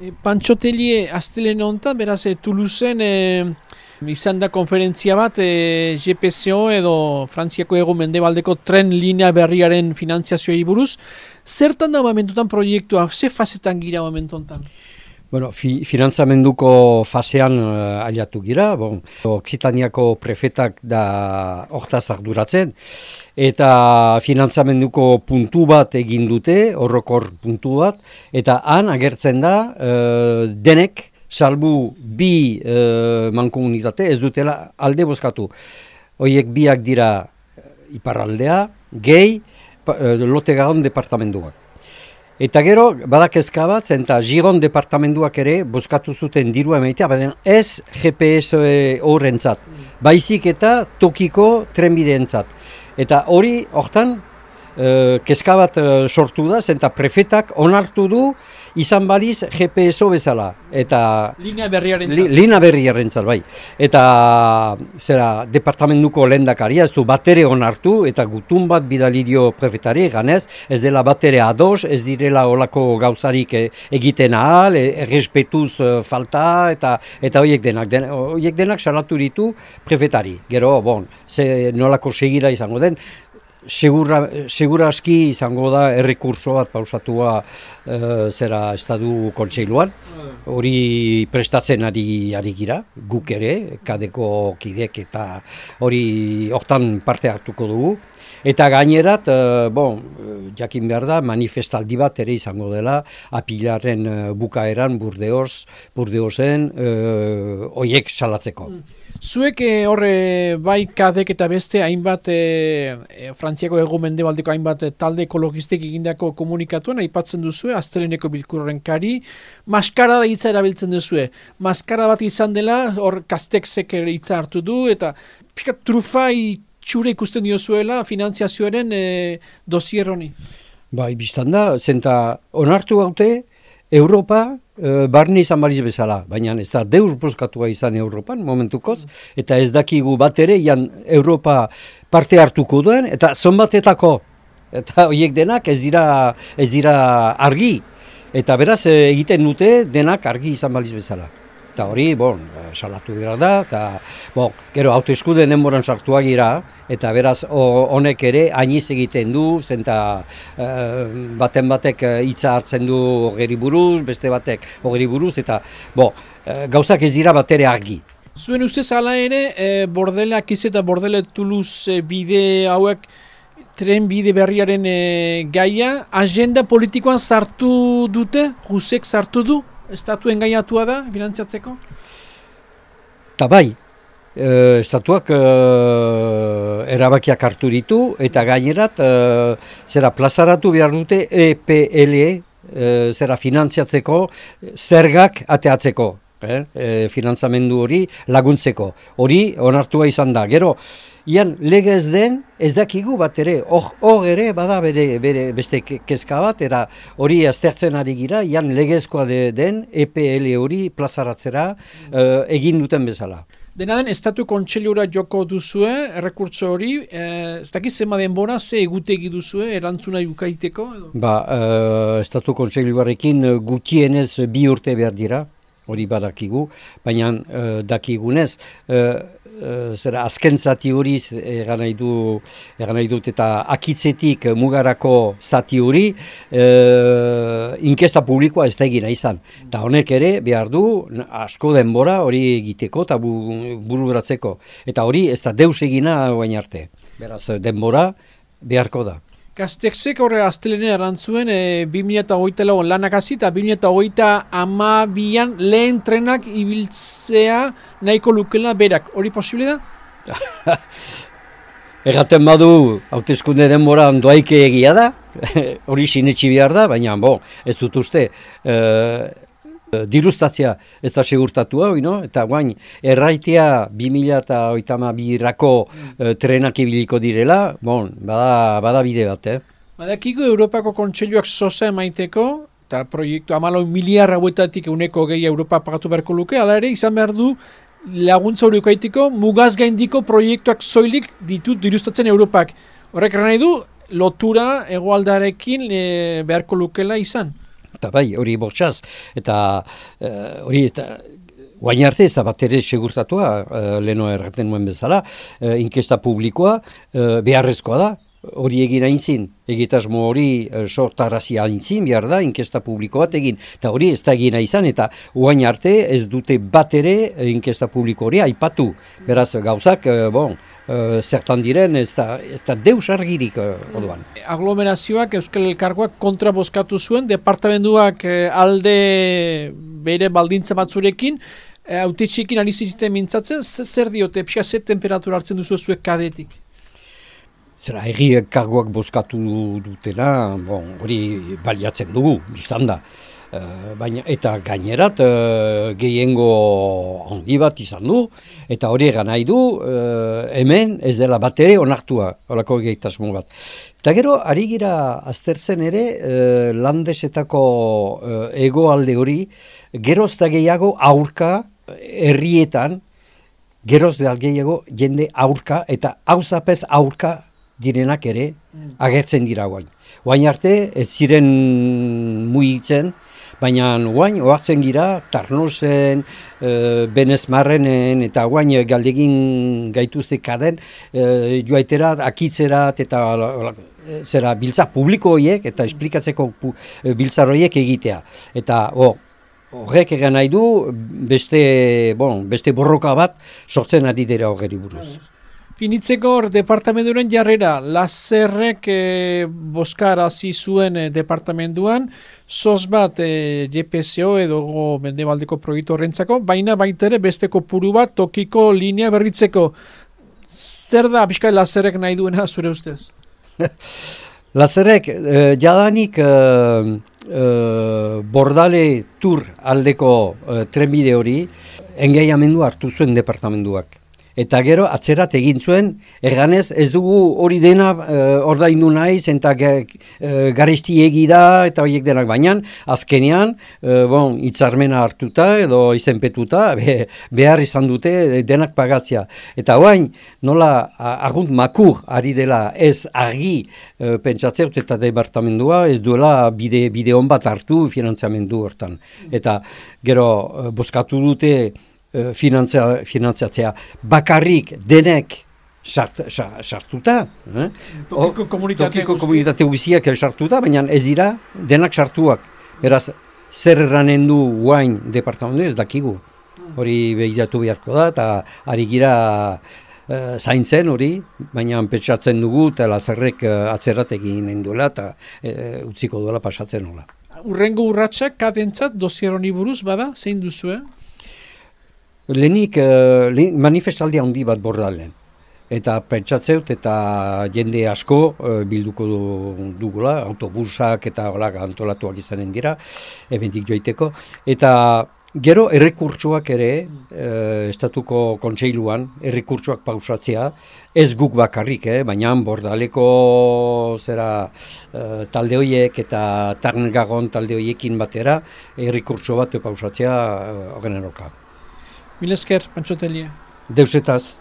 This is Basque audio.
E, Pantxotelie astelen honetan, beraz, e, Toulouseen e, izan da konferentzia bat e, GPCO edo Frantziako ego mendebaldeko tren linea berriaren finantziazioa buruz. Zertan da momentutan proiektua, ze fazetan gira momentutan? Bueno, fi, finanzamenduko fasean uh, aliatu gira, bon, Oksitaniako prefetak da hortaz arduratzen, eta finanzamenduko puntu bat egin dute, horrokor puntu bat, eta han agertzen da uh, denek, salbu bi uh, mankomunitate, ez dutela alde bozkatu. Hoiek biak dira iparraldea, gehi, uh, lote departamentuak. Eta gero, badak ezkabat, eta Giron departamentuak ere, boskatu zuten dirua emaitea, baina ez GPS horrentzat, baizik eta tokiko trenbide entzat. Eta hori, hortan, uh, kezka bat uh, sortu da, zenta prefetak onartu du izan baliz GPSO bezala. Eta, linea berriaren li, Linea berriaren bai. Eta zera, departamentuko lendakaria ez du batere onartu, eta gutun bat bidalidio prefetari ganez, ez dela batere ados, ez direla olako gauzarik e, egiten ahal, e, errespetuz e, falta, eta eta horiek denak, den, horiek denak salatu ditu prefetari. Gero, bon, ze nolako segira izango den, segura, segura izango da errekurso bat pausatua e, zera estadu kontseiluan. Hori prestatzen ari, ari gira, guk ere, kadeko kidek eta hori hortan parte hartuko dugu. Eta gainerat, e, bon, jakin behar da, manifestaldi bat ere izango dela, apilaren e, bukaeran burdeoz, burdeozen, e, oiek salatzeko. Zuek eh, horre bai kadek eta beste hainbat e, e, Frantziako ego mendebaldeko hainbat talde ekologistek egindako komunikatuan aipatzen duzue, asteleneko bilkurren kari, maskara da hitza erabiltzen duzue. Maskara bat izan dela, hor kastek zeker hitza hartu du, eta pixka trufai txure ikusten diozuela finantziazioaren e, dosierroni. Bai, biztan da, zenta onartu gaute, Europa e, barne izan baliz bezala, baina ez da deur poskatua izan Europan momentukoz, eta ez dakigu bat ere, jan Europa parte hartuko duen, eta zonbatetako, eta horiek denak ez dira, ez dira argi, eta beraz eh, egiten dute denak argi izan baliz bezala. Eta hori, bon, salatu dira da, eta, bon, gero, autoeskude denboran sartua gira, eta beraz, honek ere, ainiz egiten du, zenta eh, baten batek eh, hitza hartzen du ogeri buruz, beste batek ogeri buruz, eta, bon, e, gauzak ez dira bat ere argi. Zuen ustez ala ere, e, bordele akiz eta bordele Toulouse bide hauek, tren bide berriaren gaia, agenda politikoan sartu dute, Rusek sartu du? Estatu engaiatua da, finantziatzeko? Ta bai, e, estatuak e, erabakiak hartu ditu, eta gainerat, e, zera plazaratu behar dute EPLE, e, zera finantziatzeko, zergak ateatzeko. Eh, e, finantzamendu hori laguntzeko. Hori onartua izan da. Gero, Ian, legez den, ez dakigu bat ere, hor ere, bada bere, bere beste kezka bat, era hori aztertzen ari gira, ian legezkoa de, den, EPL hori plazaratzera uh, egin duten bezala. Dena den, Estatu Kontseliura joko duzue, errekurtso hori, eh, ez dakiz zema denbora, ze egutegi duzue, erantzuna ukaiteko? Edo? Ba, uh, Estatu Kontseliuarekin gutienez bi urte behar dira, hori badakigu, baina uh, dakigunez, uh, zera azken zati hori egan nahi, du, nahi dut eta akitzetik mugarako zati hori uh, inkesta publikoa ez da egina izan. Eta honek ere behar du asko denbora hori egiteko eta bu, bururatzeko. Eta hori ez da deus egina baina arte. Beraz denbora beharko da. Gaztexek horre astelenen erantzuen e, 2008 lagun lanak hasi eta 2008 amabian lehen trenak ibiltzea nahiko lukela berak. Hori posible da? Erraten badu, hautezkunde denboran doaike egia da, hori sinetxi behar da, baina bo, ez dut uste, e, Eh, dirustatzea ez da segurtatu hau, no? eta guain erraitea 2000 eta oitama birako uh, trenak ibiliko direla, bon, bada, bada bide bat, eh? Badakiko Europako Kontseiluak sosa emaiteko, eta proiektu amalau miliarra hauetatik uneko gehi Europa pagatu beharko luke, ala ere izan behar du laguntza hori ukaitiko, mugaz gaindiko proiektuak soilik ditut dirustatzen Europak. Horrek nahi du, lotura egoaldarekin e, beharko lukela izan. Eta bai, hori bortxaz, eta hori eta Guain arte ez da bat ere segurtatua, uh, leheno erraten nuen bezala, uh, inkesta publikoa uh, beharrezkoa da, hori egin aintzin, egitasmo hori uh, sortarazi aintzin, behar da, inkesta publiko bat egin, eta hori ez da egina izan, eta guain arte ez dute bat ere inkesta publiko hori aipatu, beraz gauzak, uh, bon, uh, zertan diren ez da, ez da deus argirik uh, oduan. Aglomerazioak Euskal Elkargoak kontra boskatu zuen, departamentuak alde bere baldintza batzurekin, autetxekin ari ziziten mintzatzen, zer diote, pixka zer temperatura hartzen duzu zuek kadetik? Zera, egiek kargoak bozkatu dutela, bon, hori baliatzen dugu, biztan da. Uh, baina, eta gainerat uh, gehiengo handi bat izan du, eta hori egan nahi du, uh, hemen ez dela bat ere onartua, horako egitasmo bat. Eta gero, ari gira aztertzen ere, uh, landesetako uh, egoalde hori, gerozta gehiago aurka, herrietan geroz da gehiago jende aurka eta hauzapez aurka direnak ere mm. agertzen dira guain. Guain arte ez ziren muitzen, baina guain oartzen gira Tarnosen, e, Benezmarrenen eta guain galdegin gaituzte kaden e, joaitera, akitzerat eta zera biltza publiko horiek eta esplikatzeko e, biltzar horiek egitea. Eta, oh, Horrek egan nahi du, beste, bon, beste borroka bat sortzen ari dira horreri buruz. Finitzeko hor, departamenturen jarrera, lazerrek e, eh, boskara zuen e, departamentuan, sos bat e, eh, JPSO edo go mendebaldeko proiektu horrentzako, baina baitere besteko puru bat tokiko linea berritzeko. Zer da, bizkai lazerrek nahi duena zure ustez? lazerrek, e, jadanik... Eh, bordale tur aldeko uh, trenbide hori engaiamendu hartu zuen departamentuak. Eta gero atzerat egin zuen, erganez ez dugu hori dena uh, ordaindu naiz, eta uh, garesti egida eta horiek denak bainan, azkenean, uh, bon, itzarmena hartuta edo izenpetuta, be, behar izan dute denak pagatzia. Eta guain, nola agunt makur ari dela ez argi uh, pentsatzeut eta departamendua, ez duela bide, bide hon bat hartu finanziamendu hortan. Eta gero, boskatu dute, Eh, finantzia, finantziatzea bakarrik denek sartuta. Eh? Tokiko komunitate, komunitate guztiak sartuta, baina ez dira denak sartuak. Beraz, zer erranen du guain departamentu ez dakigu. Hori behiratu beharko da, eta ari gira uh, zaintzen hori, baina petxatzen dugu, eta lazerrek uh, atzerat egin duela, eta uh, utziko duela pasatzen hola. Urrengo urratxak kadentzat dosieroni buruz bada, zein duzu, eh? Lehenik uh, manifestaldi handi bat bordalen. Eta pentsatzeut eta jende asko uh, bilduko dugula, autobusak eta hola antolatuak izanen dira, ebendik joiteko. Eta gero errekurtsuak ere, uh, estatuko kontseiluan, errekurtsuak pausatzea, ez guk bakarrik, eh, baina bordaleko zera uh, talde horiek eta tarngagon talde horiekin batera, errekurtsu bat pausatzea uh, Mil esker, Pancho Telia. Deusetaz.